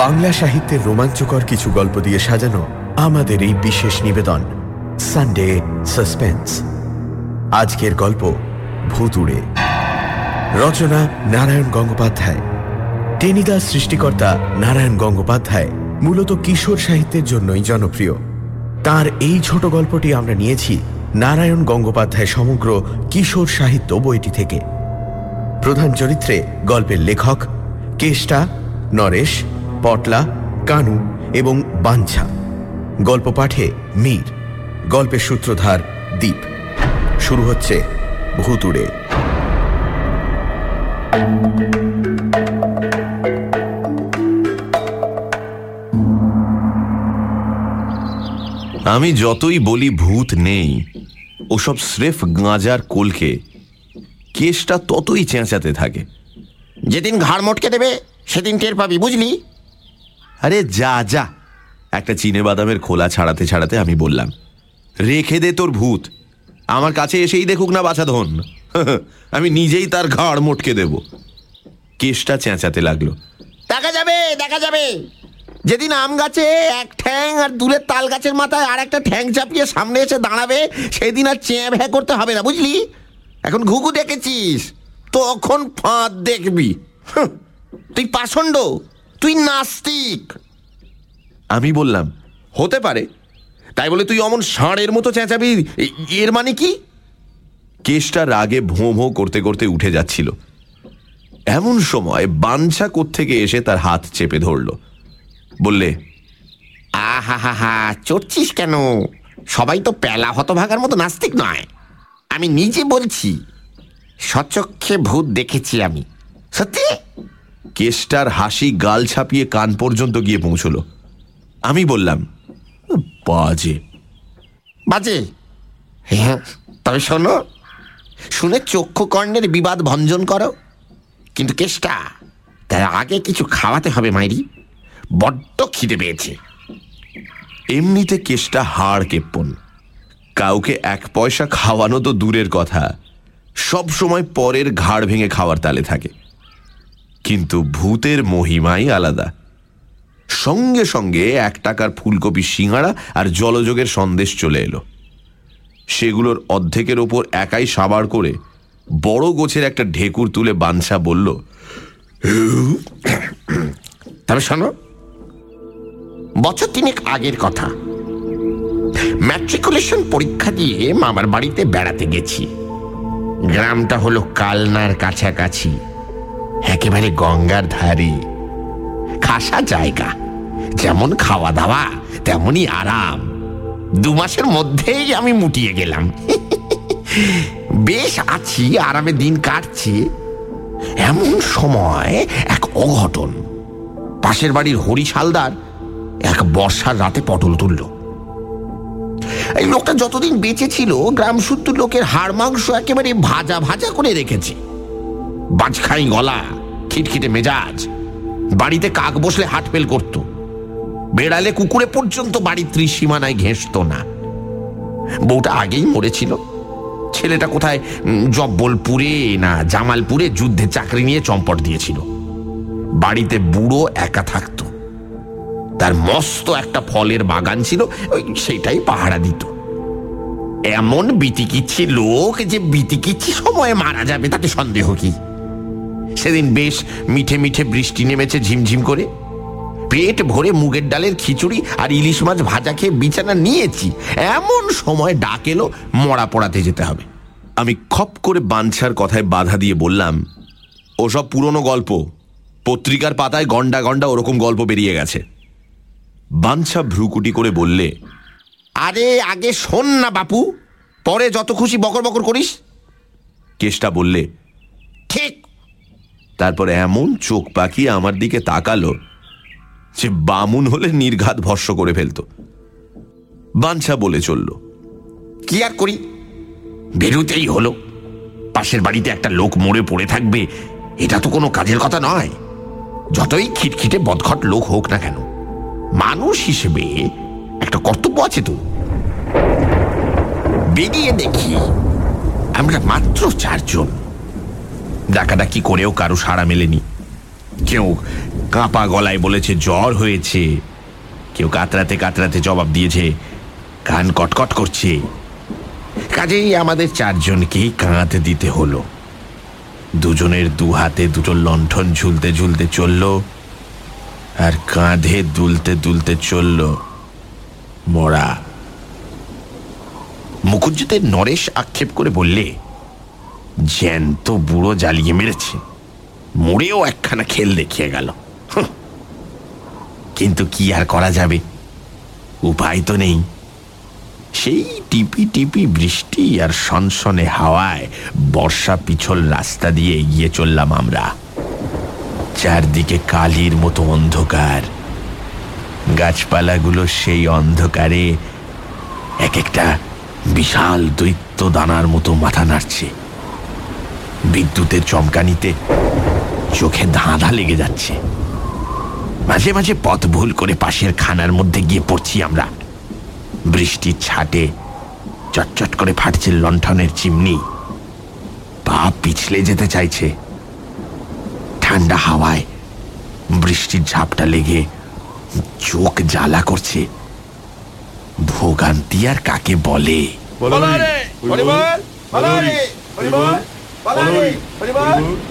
বাংলা সাহিত্যের রোমাঞ্চকর কিছু গল্প দিয়ে সাজানো আমাদের এই বিশেষ নিবেদন সানডে সাসপেন্স আজকের গল্প ভূতুড়ে। রচনা নারায়ণ গঙ্গোপাধ্যায়। টেনিদাস সৃষ্টিকর্তা নারায়ণ গঙ্গোপাধ্যায় মূলত কিশোর সাহিত্যের জন্যই জনপ্রিয়। তার এই ছোট গল্পটি আমরা নিয়েছি নারায়ণ গঙ্গোপাধ্যায় সমগ্র কিশোর সাহিত্য বইটি থেকে। প্রধান চরিত্রে গল্পের লেখক, কেষ্টা নরেশ পটলা কানু এবং বাঞ্ছা। গল্প পাঠে মীর গল্পের সূত্রধার দ্বীপ শুরু হচ্ছে ভূতুড়ে। আমি যতই বলি ভূত নেই ওসব স্রেফ গাঁজার কোলকে কেসটা ততই চেঁচাতে থাকে। যেদিন ঘাড় মটকে দেবে সেদিন টের পাবি বুঝলি? আরে যা যা। একটা চিনে বাদামের খোলা ছাড়াতে ছাড়াতে আমি বললাম, রেখে দে তোর ভূত। আমার কাছে এসেই দেখুক না বাছাধন আমি নিজেই তার ঘাড় মটকে দেব। কেসটা চেঁচাতে লাগল। দেখা যাবে দেখা যাবে। যেদিন আম গাছে এক ঠ্যাং আর দূরের তাল গাছের মাথায় আর একটা ঠ্যাং চাপিয়ে সামনে এসে দাঁড়াবে, সেদিন আর চেঁ ভ্যা করতে হবে না, বুঝলি? এখন ঘুঘু দেখেছিস, তখন ফাঁদ দেখবি। তুই পাষণ্ড। তুই নাস্তিক। আমি বললাম, হতে পারে। তাই বলে তুই অমন ষাঁড়ের মতো চেঁচাবি। এর মানে কি? কেসটা রাগে ভোঁ ভোঁ করতে করতে উঠে যাচ্ছিল। এমন সময় বাঞ্ছা কোত্থেকে এসে তার হাত চেপে ধরল। বললে আহা হা হা চড়ছিস কেন? সবাই তো পেলা হতভাগার মতো নাস্তিক নয়। আমি নিজে বলছি, সচক্ষে ভূত দেখেছি আমি। সত্যি? কেষ্টার হাসি গাল ছাপিয়ে কান পর্যন্ত গিয়ে পৌঁছল। আমি বললাম বাজে। বাজে? হ্যাঁ তবে শোনো শুনে চক্ষু কর্ণের বিবাদ ভঞ্জন করো। কিন্তু কেষ্টা তার আগে কিছু খাওয়াতে হবে মাইরি। বড্ড খিদে পেয়েছে। এমনিতে কেষ্টা হাড় কেপ্পন কাউকে এক পয়সা খাওয়ানো তো দূরের কথা। সব সময় পরের ঘাড় ভেঙে খাওয়ার তালে থাকে। কিন্তু ভূতের মহিমাই আলাদা। সঙ্গে সঙ্গে এক টাকার ফুলকপি সিঙাড়া আর জলযোগের সন্দেশ চলে এলো। সেগুলোর অর্ধেকের ওপর একাই সাবার করে বড় গোছের একটা ঢেকুর তুলে বাঞ্ছা বলল, তবে শোনো, বছর তিনেক আগের কথা। ম্যাট্রিকুলেশন পরীক্ষা দিয়ে মামার বাড়িতে বেড়াতে গেছি। গ্রামটা হলো কালনার কাছাকাছি। একেবারে গঙ্গার ধারে। খাসা জায়গা। যেমন খাওয়া দাওয়া তেমনই আরাম। দু মাসের মধ্যেই আমি মুটিয়ে গেলাম। বেশ আছি, আরামে দিন কাটছে। এমন সময় এক অঘটন। পাশের বাড়ির হরি হালদার এক বর্ষার রাতে পটল তুলল। এই লোকটা যতদিন বেঁচে ছিল, গ্রাম শুদ্ধ লোকের হাড় মাংস একেবারে ভাজা ভাজা করে রেখেছে। বাজখাই গলা, খিটখিটে মেজাজ। বাড়িতে কাক বসলে হাটপেল করত। বেড়ালে কুকুরে পর্যন্ত বাড়ির ত্রিসীমানায় ঘেঁষত না। বউটা আগেই মরেছিল। ছেলেটা কোথায়? জব্বলপুরে না, জামালপুরে যুদ্ধে চাকরি নিয়ে চম্পট দিয়েছিল। বাড়িতে বুড়ো একা থাকতো। তার মস্ত একটা ফলের বাগান ছিল, ওই সেটাই পাহারা দিত। এমন বিতিকিচ্ছি লোক যে বিতিকিচ্ছি সময়ে মারা যাবে, তাতে সন্দেহ কি? সেদিন বেশ মিঠে মিঠে বৃষ্টি নেমেছে ঝিমঝিম করে। পেট ভরে মুগের ডালের খিচুড়ি আর ইলিশ মাছ ভাজা খেয়ে বিছানা নিয়েছি। এমন সময় ডাক এলো মরা পড়াতে যেতে হবে। আমি খপ করে বাঞ্ছার কথায় বাধা দিয়ে বললাম ওসব পুরনো গল্প পত্রিকার পাতায় গন্ডা গন্ডা ওরকম গল্প বেরিয়ে গেছে। বাঞ্ছা ভ্রুকুটি করে বললে আরে আগে শোন না বাপু পরে যত খুশি বকর বকর করিস। কেষ্টা বললে ঠিক তারপর এমন চোখ পাকিয়ে আমার দিকে তাকালো যে বামুন হলে নির্ঘাত ভস্য করে ফেলতো। বাঞ্ছা বলে চলল। কি আর করি? বেরোতেই হলো। পাশের বাড়িতে একটা লোক মরে পড়ে থাকবে, এটা তো কোনো কাজের কথা নয়। যতই খিটখিটে বদখট লোক হোক না কেন, মানুষ হিসেবে একটা কর্তব্য আছে তো। বেরিয়ে দেখি আমরা মাত্র চারজন। ডাকাডাকি করেও কারও সাড়া মেলেনি। কেউ কাঁপা গলায় বলেছে, জ্বর হয়েছে। কেউ কাতরাতে কাতরাতে জবাব দিয়েছে, কান কটকট করছে। কাজেই আমাদের চারজনকেই কাঁধ দিতে হলো। দুজনের দু হাতে দুটো লণ্ঠন ঝুলতে ঝুলতে চলল আর কাঁধে দুলতে দুলতে চলল মরা। মুখুজ্জিদের নরেশ আক্ষেপ করে বললে জ্যান্ত বুড়ো জ্বালিয়ে মেরেছে। মরেও একখানা খেল দেখিয়ে গেল। কিন্তু কি আর করা যাবে? উপায় তো নেই। সেই টিপি টিপি বৃষ্টি আর সনসনে হাওয়ায় বর্ষা পিছল রাস্তা দিয়ে এগিয়ে চললাম আমরা। চারদিকে কালির মতো অন্ধকার। গাছপালাগুলো সেই অন্ধকারে এক একটা বিশাল দৈত্য দানার মতো মাথা নাড়ছে। বিদ্যুতের চমকানিতে চোখে ধাঁধা লেগে যাচ্ছে। মাঝে মাঝে পথ ভুল করে পাশের খানার মধ্যে গিয়ে পড়ছি আমরা। বৃষ্টির ছাটে চটচট করে ফাটছে লণ্ঠনের চিমনি। পা পিছলে যেতে চাইছে। ঠান্ডা হাওয়ায় বৃষ্টির ঝাপটা লেগে চোখ জ্বালা করছে। ভোগান্তি আর কাকে বলে?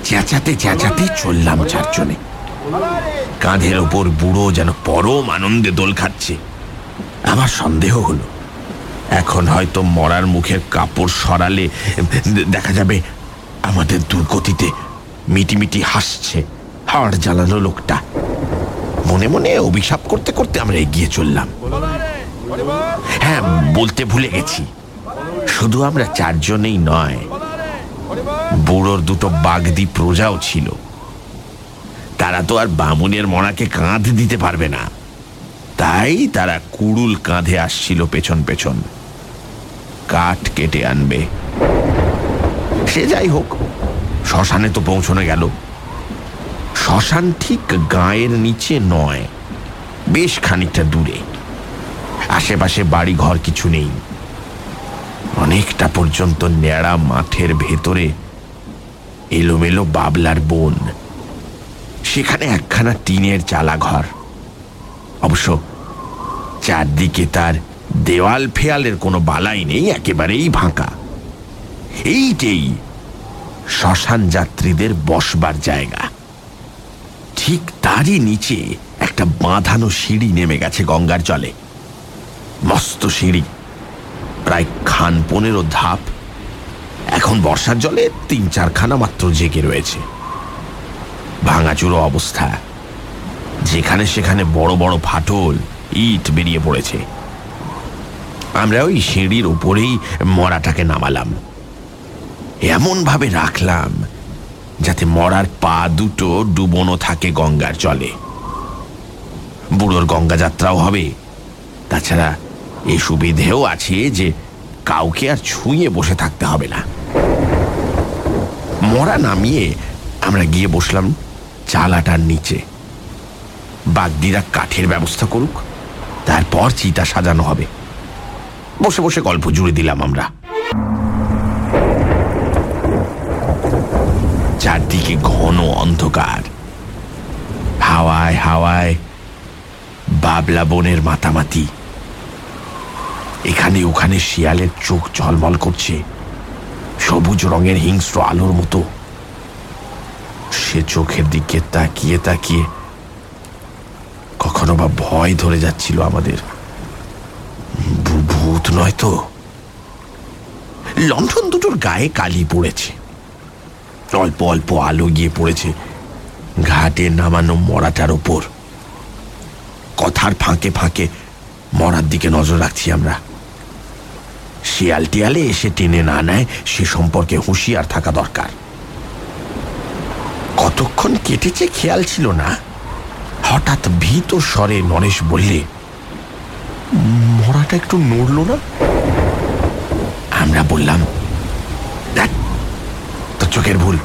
চেঁচাতে চেঁচাতে চললাম চারজনে। কাঁধের ওপর বুড়ো যেন পরম আনন্দে দোল খাচ্ছে। আমার সন্দেহ হলো এখন হয়তো মরার মুখের কাপড় সরালে দেখা যাবে আমাদের দুর্গতিতে মিটিমিটি হাসছে হাড় জ্বালানো লোকটা। মনে মনে অভিশাপ করতে করতে আমরা এগিয়ে চললাম। হ্যাঁ বলতে ভুলে গেছি। শুধু আমরা চারজনেই নয় বুড়োর দুটো বাগদি প্রজাও ছিল। তারা তো আর বামুনের মরাকে কাঁধ দিতে পারবে না। তাই তারা কুড়ুল কাঁধে আসছিল পেছন পেছন। কাঠ কেটে আনবে। সে যাই হোক, শ্মশানে তো পৌঁছনে গেল। শ্মশান ঠিক গায়ের নিচে নয়, বেশ খানিকটা দূরে। আশেপাশে বাড়ি ঘর কিছু নেই। অনেকটা পর্যন্ত ন্যাড়া মাঠের ভেতরে এলোমেলো বাবলার বন। সেখানে একখানা টিনের চালা ঘর অবশ্য চারদিকে তার দেওয়াল ফেয়ালের কোনো বালাই নেই, একেবারেই ফাঁকা। এইটেই শ্মশান যাত্রীদের বসবার জায়গা। ঠিক তারই নিচে একটা বাঁধানো সিঁড়ি নেমে গেছে গঙ্গার জলে। মস্ত সিঁড়ি, প্রায় খান পনেরো ধাপ। এখন বর্ষার জলে তিন চারখানা মাত্র জেগে রয়েছে। ভাঙাচুরো অবস্থা। যেখানে সেখানে বড় বড় ফাটল, ইট বেরিয়ে পড়েছে। আমরা ওই সিঁড়ির উপরেই মরাটাকে নামালাম। এমন ভাবে রাখলাম যাতে মরার পা দুটো ডুবোনো থাকে গঙ্গার জলে। বুড়োর গঙ্গা যাত্রাও হবে। তাছাড়া এ সুবিধেও আছে যে কাউকে আর ছুঁয়ে বসে থাকতে হবে না। মরা নামিয়ে আমরা গিয়ে বসলাম চালাটার নিচে। বাগদিরা কাঠের ব্যবস্থা করুক, তারপর চিতা সাজানো হবে। বসে বসে গল্প জুড়ে দিলাম আমরা। চারদিকে ঘন অন্ধকার। হাওয়ায় হাওয়ায় বাবলা বনের মাতামাতি। এখানে ওখানে শিয়ালের চোখ ঝলমল করছে। সবুজ রঙের হিংস্র আলোর মতো। সে চোখের দিকে তাকিয়ে তাকিয়ে কখনো বা ভয় ধরে যাচ্ছিল আমাদের। ভূত নয় তো? লণ্ঠন দুটোর গায়ে কালি পড়েছে। অল্প অল্প আলো গিয়ে পড়েছে ঘাটে নামানো মরাটার ওপর। কথার ফাঁকে ফাঁকে মরার দিকে নজর রাখছি আমরা। শিয়াল টিয়ালে এসে টেনে না নেয় সে সম্পর্কে হুঁশিয়ার থাকা দরকার। কতক্ষণ কেটেছে খেয়াল ছিল না। হঠাৎ ভীত স্বরে নরেশ বললে মরাটা একটু নড়ল না? আমরা বললাম "ধ্যাৎ, তো চোখের ভুল।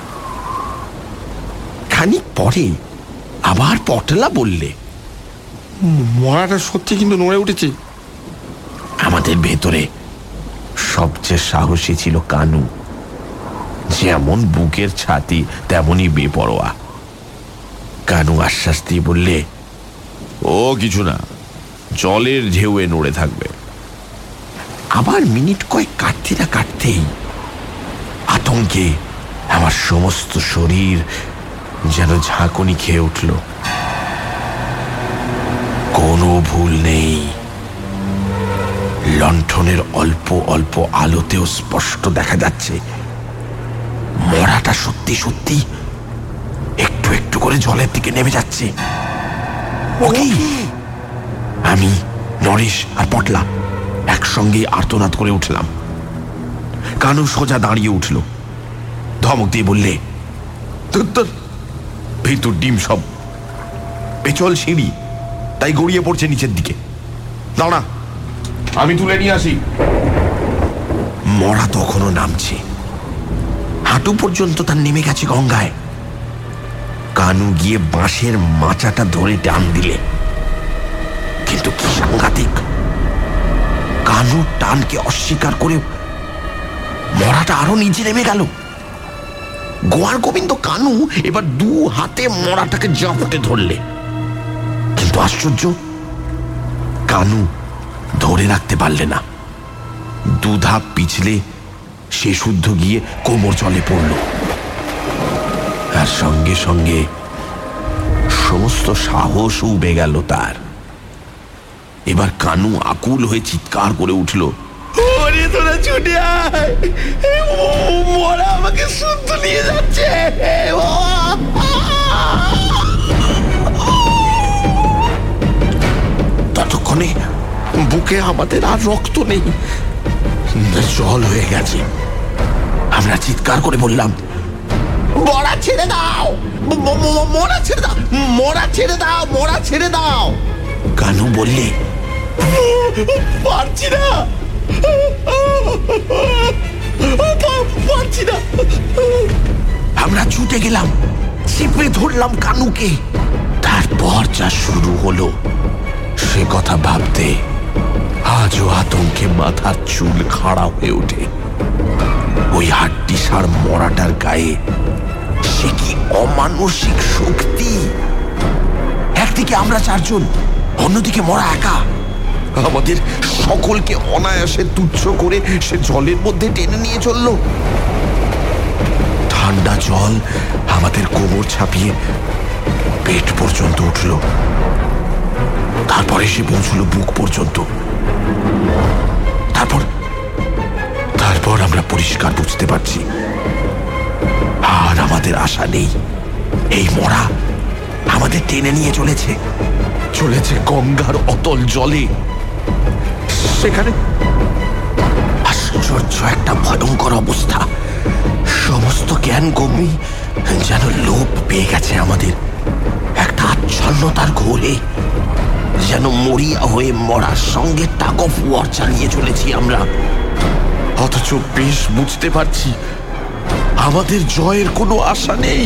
খানিক পরে আবার পটলা বললে মরাটা সত্যি কিন্তু নড়ে উঠেছে। আমাদের ভেতরে সবচেয়ে সাহসী ছিল কানু। যেমন বুকের ছাতি, তেমনই বেপরোয়া। কানু আশ্বাস দিয়ে বললে, ও, কিছু না। জলের ঢেউয়ে নড়ে থাকবে। আবার মিনিট কয়েক কাটতে না কাটতেই আতঙ্কে আমার সমস্ত শরীর যেন ঝাঁকুনি খেয়ে উঠল। কোনো ভুল নেই। লণ্ঠনের অল্প অল্প আলোতেও স্পষ্ট দেখা যাচ্ছে। মরাটা সত্যি সত্যি একটু একটু করে জলের দিকে নেমে যাচ্ছে। আমি, নরেশ আর পটলা একসঙ্গে আর্তনাদ করে উঠলাম। কানু সোজা দাঁড়িয়ে উঠল। ধমক দিয়ে বললে ভিতর ডিম সব। পেছল সিঁড়ি, তাই গড়িয়ে পড়ছে নিচের দিকে। দাঁড়া আমি তুলে নিয়ে আসি। মরা তখনও নামছে। হাঁটু পর্যন্ত তার নেমে গেছে গঙ্গায়। কানু গিয়ে বাঁশের মাচাটা ধরে টান দিলে। কিন্তু কি সাংঘাতিক। কানু টানকে অস্বীকার করে মরাটা আরও নিচে নেমে গেল। গোয়ার গোবিন্দ কানু এবার দু হাতে মরাটাকে জাপটে ধরলে। কিন্তু আশ্চর্য, কানু ধরে রাখতে পারলে না। দু ধাপ পিছলে সে শুদ্ধ গিয়ে কোমর জলে পড়ল। আর সঙ্গে সঙ্গে সমস্ত সাহস উবে গেল তার। এবার কানু আকুল হয়ে চিৎকার করে উঠল আমাকে ততক্ষণে বুকে আমাদের আর রক্ত নেই। জল হয়ে গেছে। আমরা চিৎকার করে বললাম, মরা ছেড়ে দাও! মরা ছেড়ে দাও! মরা ছেড়ে দাও! মরা ছেড়ে দাও! কানু বললে, পারছি না! পারছি না! আমরা ছুটে গেলাম, চিপে ধরলাম কানুকে। তারপর যা শুরু হলো, সে কথা ভাবতে আজও আতঙ্কে মাথার চুল খাড়া হয়ে ওঠে। ওই হাড্ডি সার মরাটার গায়ে সে কি অমানসিক শক্তি? একদিকে আমরা চারজন, অন্যদিকে মরা একা। আমাদের সকলকে অনায়াসে তুচ্ছ করে সে জলের মধ্যে টেনে নিয়ে চলল। ঠান্ডা জল আমাদের কোমর ছাপিয়ে পেট পর্যন্ত উঠল। তারপরে সে পৌঁছল বুক পর্যন্ত। তারপর? তারপর আমরা পরিষ্কার বুঝতে পারছি। আর আমাদের আশা নেই। এই মরা আমাদের টেনে নিয়ে চলেছে। চলেছে গঙ্গার অতল জলে। সেখানে আশ্চর্য একটা ভয়ঙ্কর অবস্থা। সমস্ত জ্ঞান গম্যি যেন লোপ পেয়ে গেছে আমাদের। একটা আচ্ছন্নতার ঘোরে যেন মরিয়া হয়ে মরার সঙ্গে টাক অফ ওয়ার চালিয়ে চলেছি আমরা। অথচ বেশ বুঝতে পারছি, আমাদের জয়ের কোনো আশা নেই।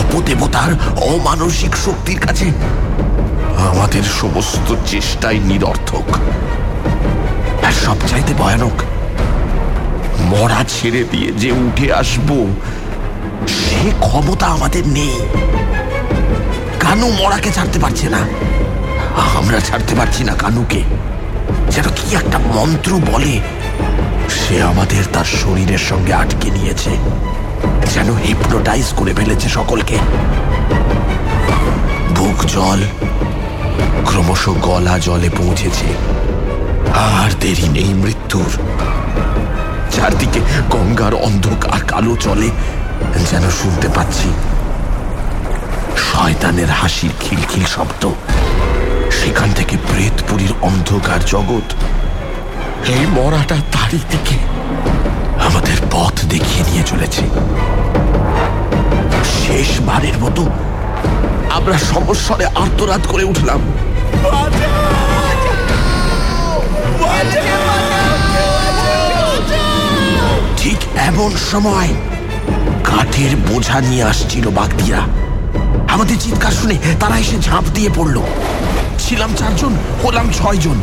অপদেবতার অমানসিক শক্তির কাছে আমাদের সমস্ত চেষ্টাই নিরর্থক। আর সবচাইতে ভয়ানক, মরা ছেড়ে দিয়ে যে উঠে আসব, সে ক্ষমতা আমাদের নেই। কানু মরাকে ছাড়তে পারছে না। আমরা ছাড়তে পারছি না কানুকে। যেন কি একটা মন্ত্র বলে, সে আমাদের তার শরীরের সঙ্গে আটকে নিয়েছে। যেন হিপনোটাইজ করে ফেলেছে সকলকে। বুক জল, ক্রমশ গলা জলে পৌঁছেছে। আর দেরি নেই মৃত্যুর। চারদিকে গঙ্গার অন্ধকার কালো চলে যেন শুনতে পাচ্ছি। শয়তানের হাসির খিলখিল শব্দ। সেখান থেকে প্রেতপুরীর অন্ধকার জগৎ এই মরাটা তারই দিকে আমাদের পথ দেখিয়ে নিয়ে চলেছে। শেষবারের মতো আমরা সমস্বরে আর্তরাদ করে উঠলাম। ঠিক এমন সময় কাঠের বোঝা নিয়ে আসছিল বাগদিরা। আমাদের চিৎকার শুনে তারা এসে ঝাঁপ দিয়ে পড়ল। ছিলাম চারজন, হলাম ছয়জন।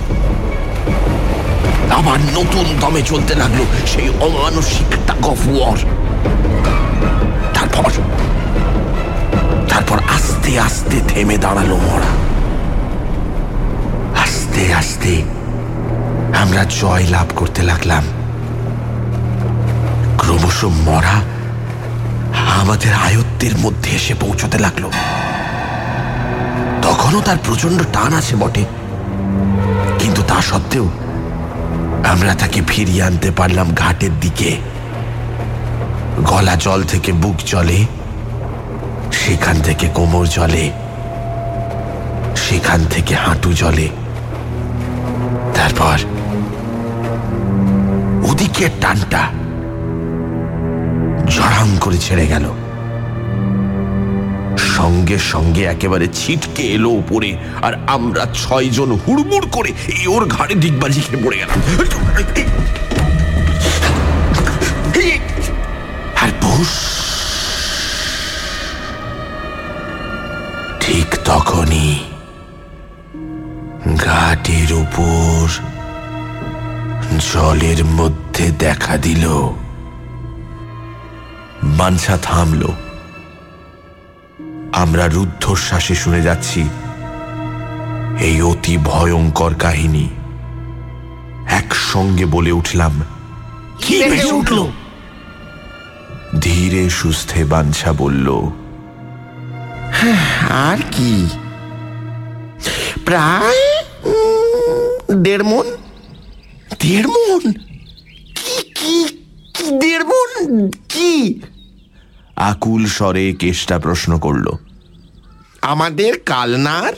আবার নতুন দমে চলতে লাগল সেই অমানসিক টাগ অফ ওয়ার তারপর তারপর আস্তে আস্তে থেমে দাঁড়াল মরা। আস্তে আস্তে আমরা জয় লাভ করতে লাগলাম। ক্রমশ মরা আমাদের আয়ত্তের মধ্যে এসে পৌঁছতে লাগল। তখনও তার প্রচণ্ড টান আছে বটে। কিন্তু তা সত্ত্বেও আমরা তাকে ফিরিয়ে আনতে পারলাম ঘাটের দিকে। গলা জল থেকে বুক জলে সেখান থেকে কোমর জলে সেখান থেকে হাঁটু জলে তারপর ওদিকে টানটা জড়াং করে ছেড়ে গেল। সঙ্গে সঙ্গে একেবারে ছিটকে এলো উপরে, আর আমরা ছয়জন হুড়মুড় করে এই ওর ঘাড়ে ডিগবাজি খেয়ে পড়ে গেলাম। আর ঠিক তখনই ঘাটের উপর জলের মধ্যে দেখা দিল মানসা থামল। আমরা রুদ্ধশ্বাসে শুনে যাচ্ছি এই অতি ভয়ঙ্কর কাহিনী। একসঙ্গে বলে উঠলাম কি উঠল? ধীরে সুস্থে বাঞ্ছা বলল আর কি? প্রায় দেড় মন। দেড় মন? কি কি কি দেড় মন? কি? আকুল স্বরে কেষ্টা প্রশ্ন করল আমাদের কালনার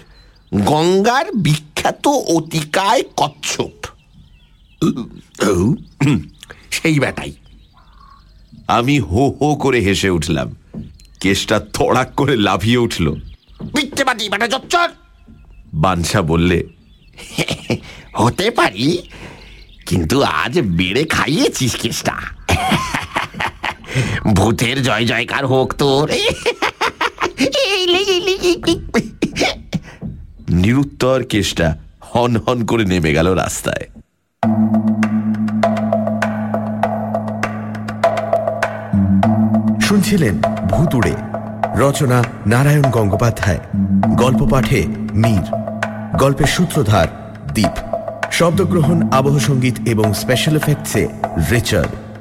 গঙ্গার বিখ্যাত অতিকায় কচ্ছপ। সেই বেটাই আমি হো হো করে হেসে উঠলাম। কেসটা থড়াক করে লাফিয়ে উঠল। বাটি জচ্চর বাঞ্ছা বললে হতে পারি কিন্তু আজ বেড়ে খাইয়েছিস কেসটা। ভূতের জয় জয়কার হোক তোর। নিরুত্তর কেষ্টা হন হন করে নেমে গেল রাস্তায়। শুনছিলেন ভুতুড়ে, রচনা নারায়ণ গঙ্গোপাধ্যায়, গল্প পাঠে মীর, গল্পের সূত্রধার দ্বীপ শব্দগ্রহণ, আবহ সংগীত এবং স্পেশাল এফেক্টসে রিচার্ড।